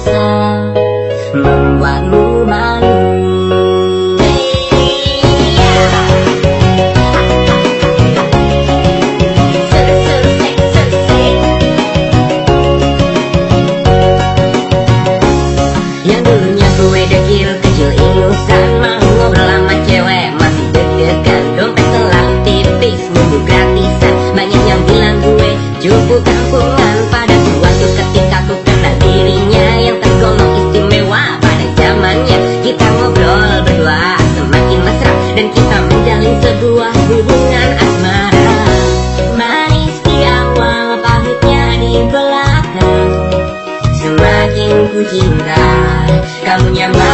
Yang dulunya kue dekil kecil ingusan Mau ngobrol cewek masih deg-degan Dompet selalu tipis, bumbu gratisan Banyaknya мне на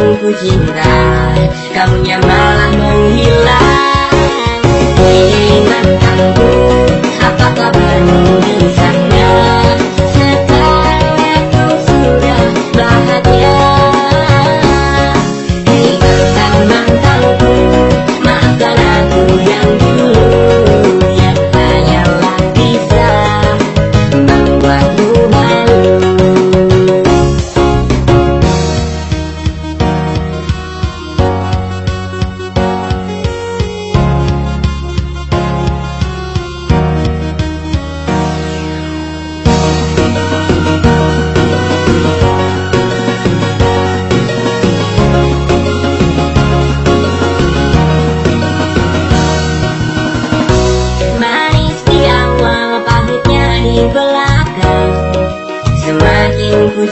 ku cinta Kamunya malah menghilang Ingatanku Apakah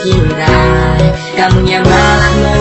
Kamu Kamunya malah